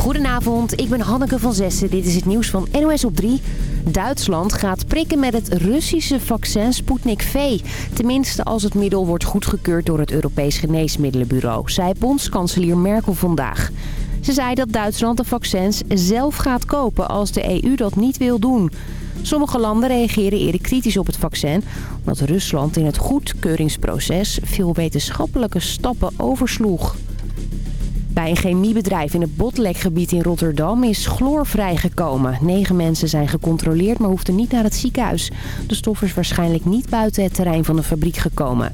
Goedenavond, ik ben Hanneke van Zessen. Dit is het nieuws van NOS op 3. Duitsland gaat prikken met het Russische vaccin Sputnik V. Tenminste als het middel wordt goedgekeurd door het Europees Geneesmiddelenbureau, zei bondskanselier Merkel vandaag. Ze zei dat Duitsland de vaccins zelf gaat kopen als de EU dat niet wil doen. Sommige landen reageren eerder kritisch op het vaccin... omdat Rusland in het goedkeuringsproces veel wetenschappelijke stappen oversloeg. Bij een chemiebedrijf in het Botlekgebied in Rotterdam is chloor vrijgekomen. Negen mensen zijn gecontroleerd, maar hoefden niet naar het ziekenhuis. De stof is waarschijnlijk niet buiten het terrein van de fabriek gekomen.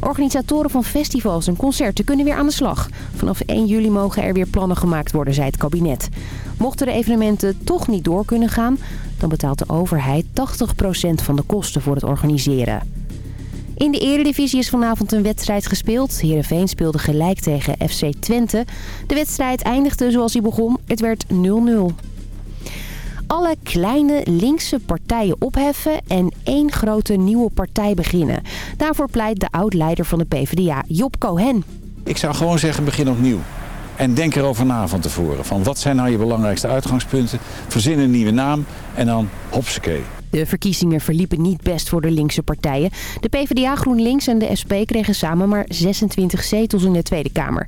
Organisatoren van festivals en concerten kunnen weer aan de slag. Vanaf 1 juli mogen er weer plannen gemaakt worden, zei het kabinet. Mochten de evenementen toch niet door kunnen gaan... dan betaalt de overheid 80% van de kosten voor het organiseren. In de eredivisie is vanavond een wedstrijd gespeeld. Heerenveen speelde gelijk tegen FC Twente. De wedstrijd eindigde zoals hij begon. Het werd 0-0 alle kleine linkse partijen opheffen en één grote nieuwe partij beginnen. Daarvoor pleit de oud-leider van de PvdA, Job Cohen. Ik zou gewoon zeggen, begin opnieuw. En denk erover na van tevoren. Van wat zijn nou je belangrijkste uitgangspunten? Verzin een nieuwe naam en dan hopsakee. De verkiezingen verliepen niet best voor de linkse partijen. De PvdA, GroenLinks en de SP kregen samen maar 26 zetels in de Tweede Kamer.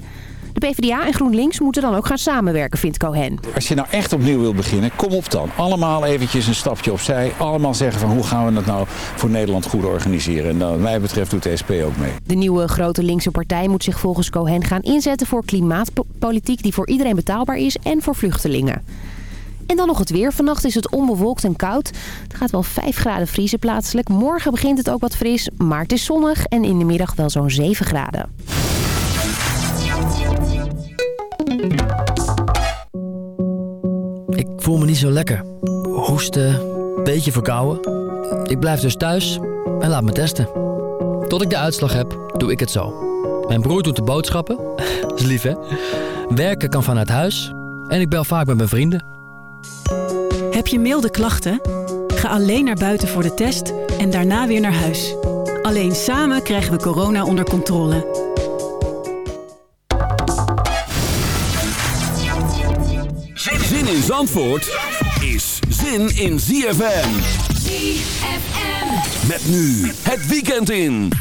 De PvdA en GroenLinks moeten dan ook gaan samenwerken, vindt Cohen. Als je nou echt opnieuw wil beginnen, kom op dan. Allemaal eventjes een stapje opzij. Allemaal zeggen van hoe gaan we dat nou voor Nederland goed organiseren. En wat mij betreft doet de SP ook mee. De nieuwe grote linkse partij moet zich volgens Cohen gaan inzetten voor klimaatpolitiek die voor iedereen betaalbaar is en voor vluchtelingen. En dan nog het weer. Vannacht is het onbewolkt en koud. Het gaat wel 5 graden vriezen plaatselijk. Morgen begint het ook wat fris, maar het is zonnig en in de middag wel zo'n 7 graden. Ik voel me niet zo lekker. Hoesten, beetje verkouden. Ik blijf dus thuis en laat me testen. Tot ik de uitslag heb, doe ik het zo. Mijn broer doet de boodschappen. Dat is lief, hè? Werken kan vanuit huis. En ik bel vaak met mijn vrienden. Heb je milde klachten? Ga alleen naar buiten voor de test en daarna weer naar huis. Alleen samen krijgen we corona onder controle. Zin in Zandvoort is zin in ZFM. ZFM. Met nu het weekend in.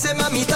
dice mami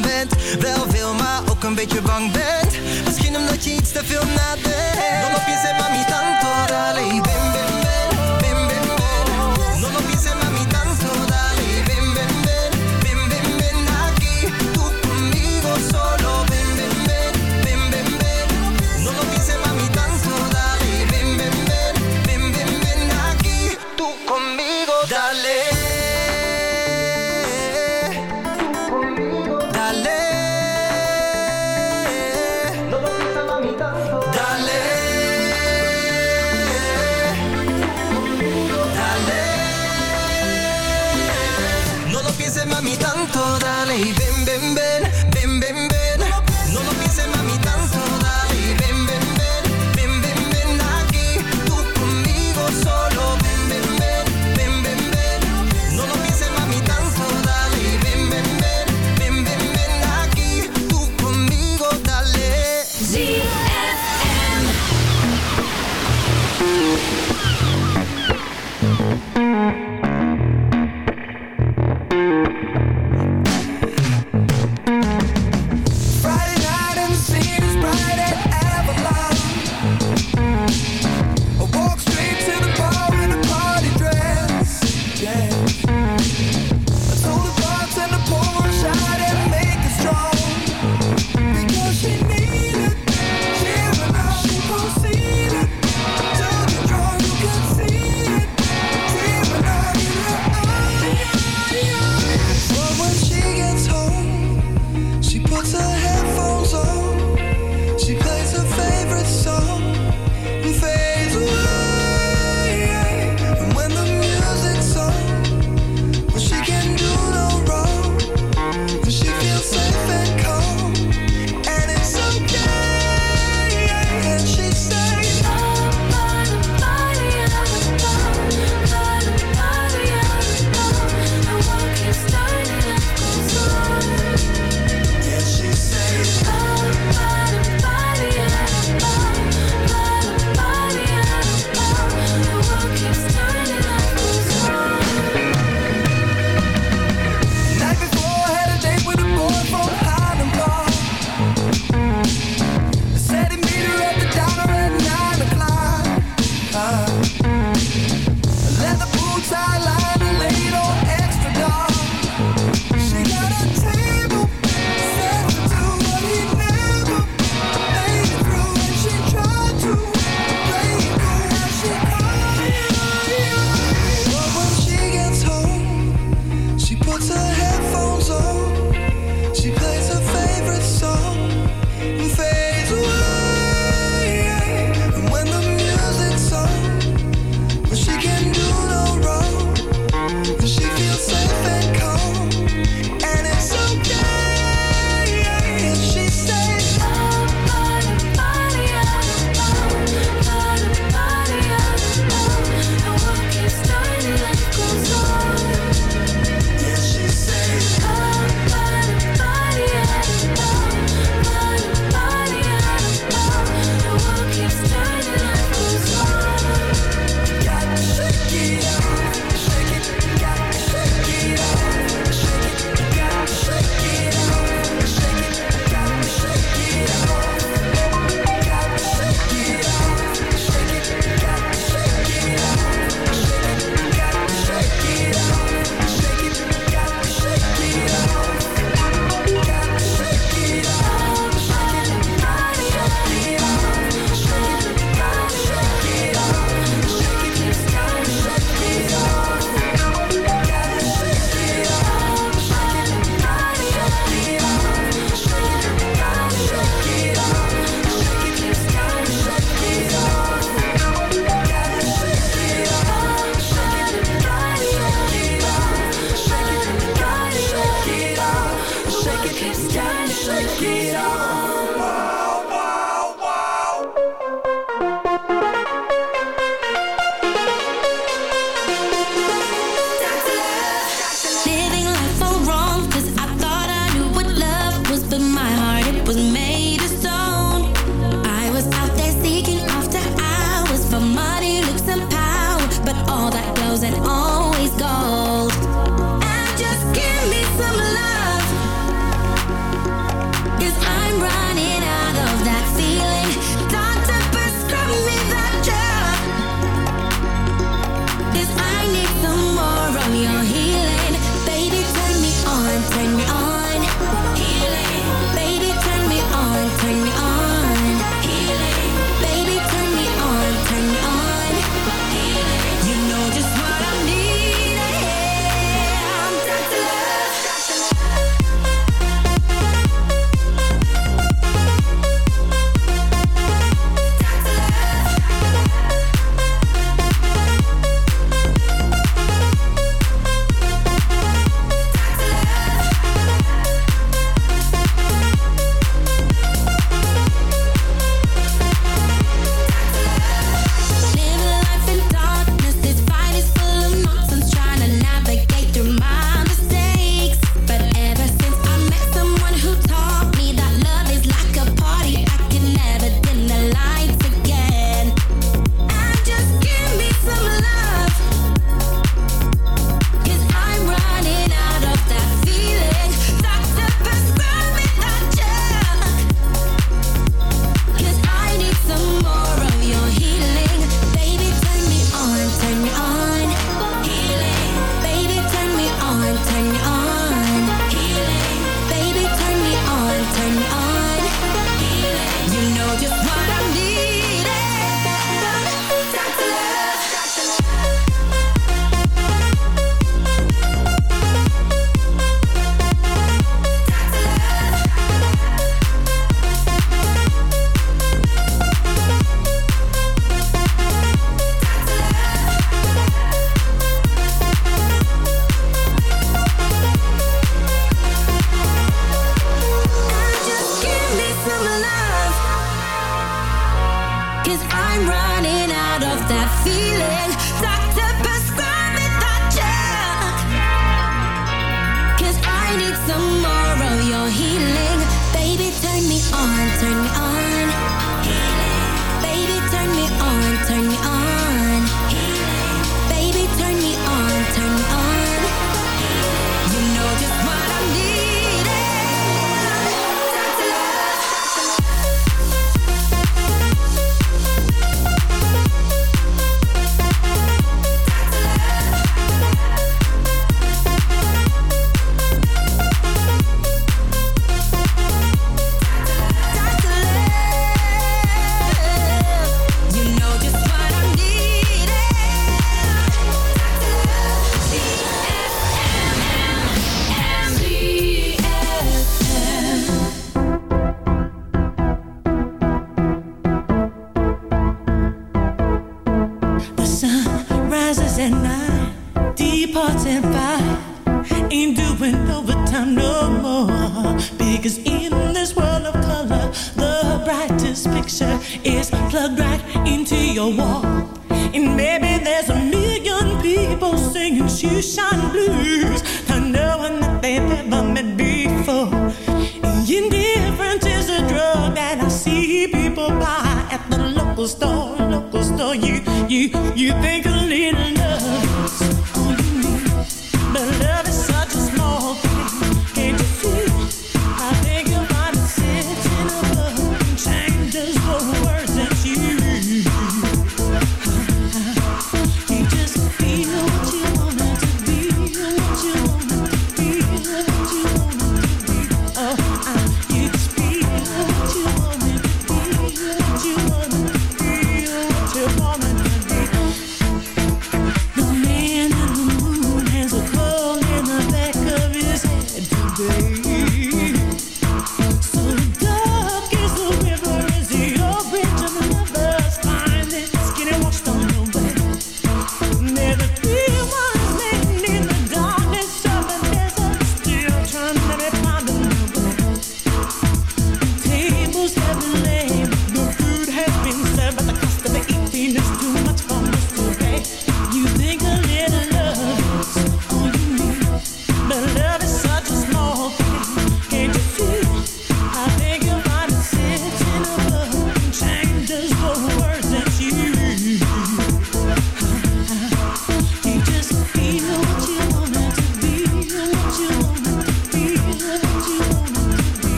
bent. Wel veel, maar ook een beetje bang bent. Misschien omdat je iets te veel na nadenkt. Dan op je zet, maar niet tanto, alleen.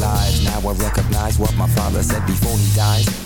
lies. Now I recognize what my father said before he dies.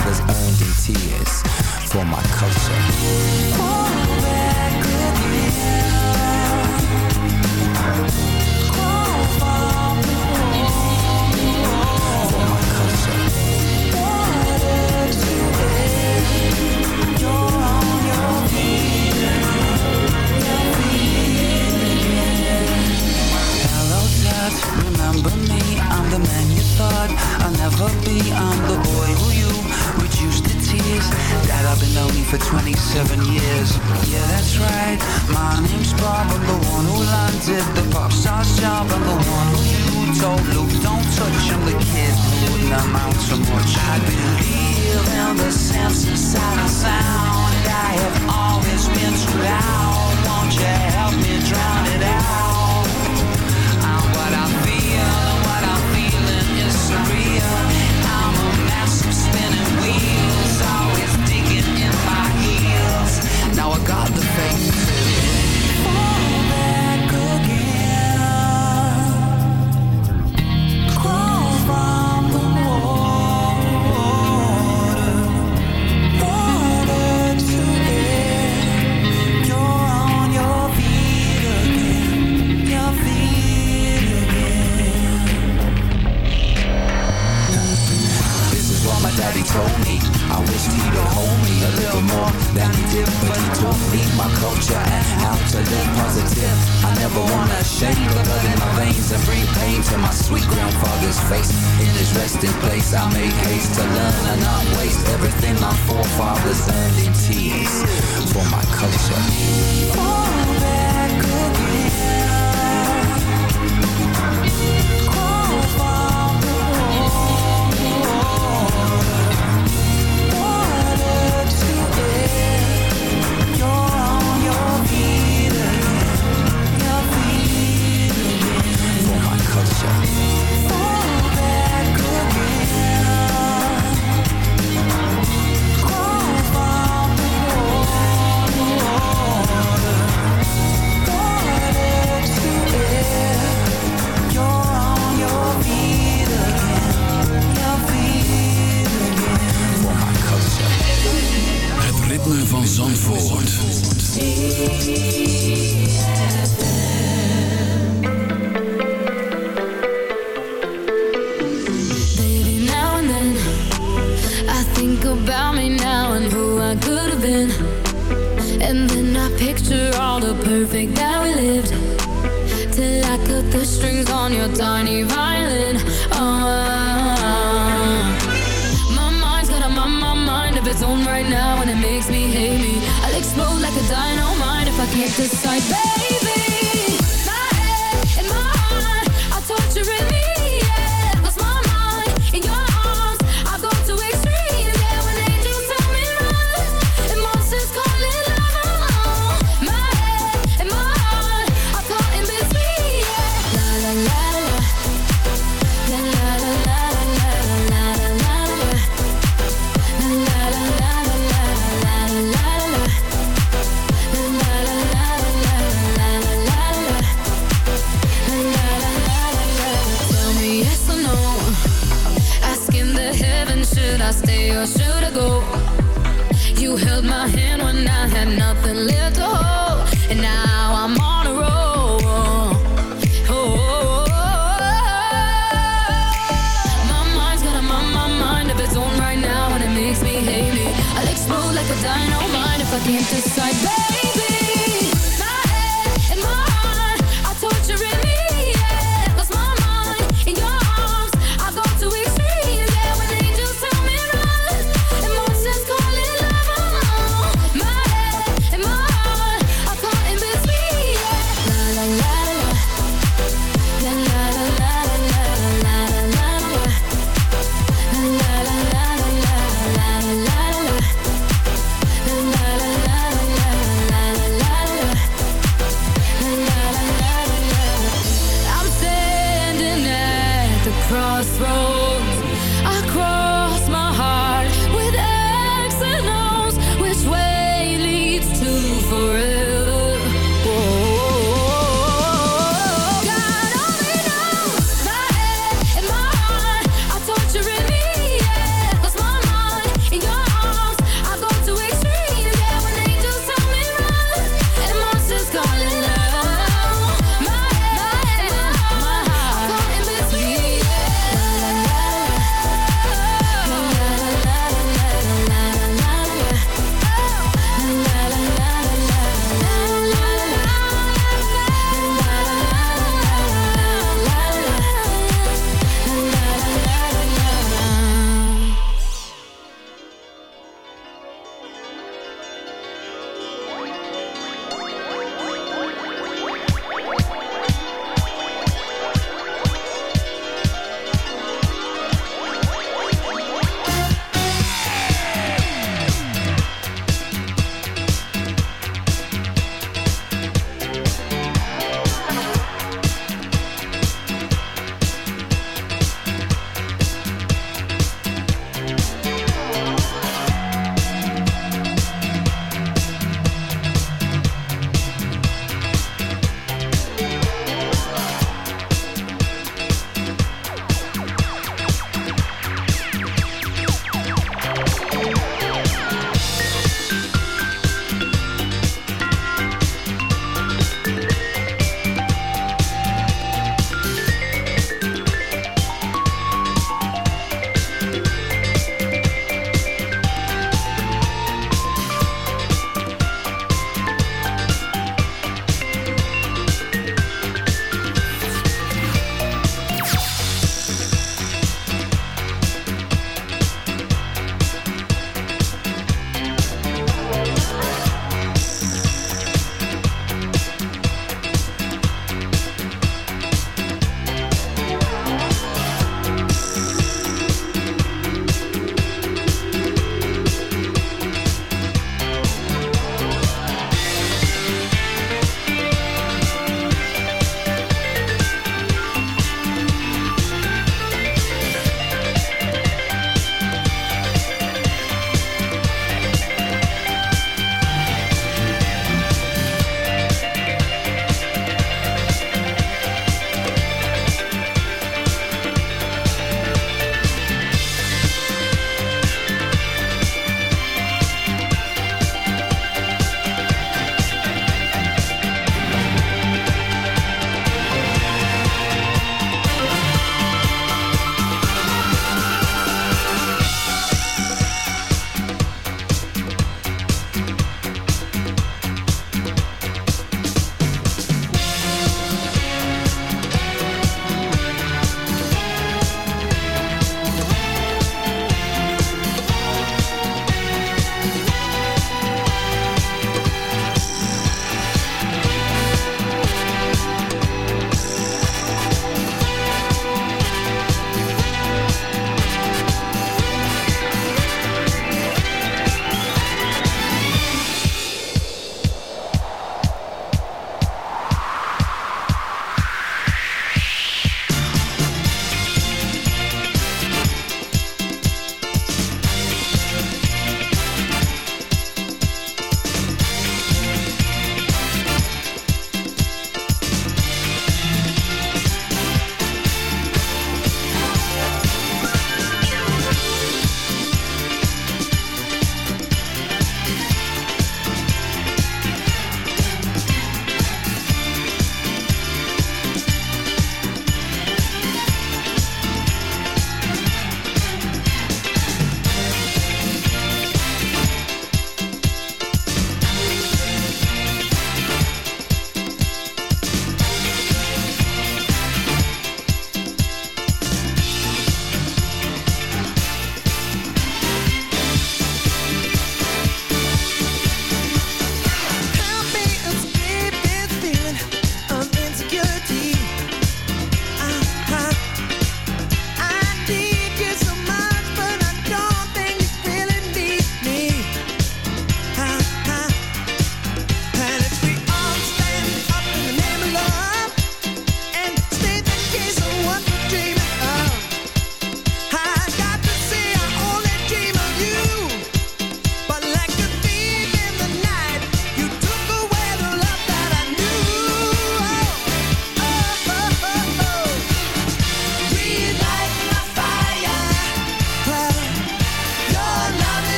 dollars earned in tears for my culture. For my culture. Hello, death. Remember me? I'm the man you thought I'll never be. I'm the boy who you reduce the tears that I've been lonely for 27 years. Yeah, that's right. My name's Bob. I'm the one who landed the pop star's job. I'm the one who told Luke, don't touch him. The kid wouldn't amount to much. I believe in the sense of sound sound. I have always been too loud. Won't you help me drown it out?